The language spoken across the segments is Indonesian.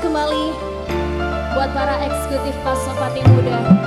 kembali buat para eksekutif Pasopati Muda.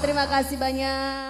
Terima kasih banyak.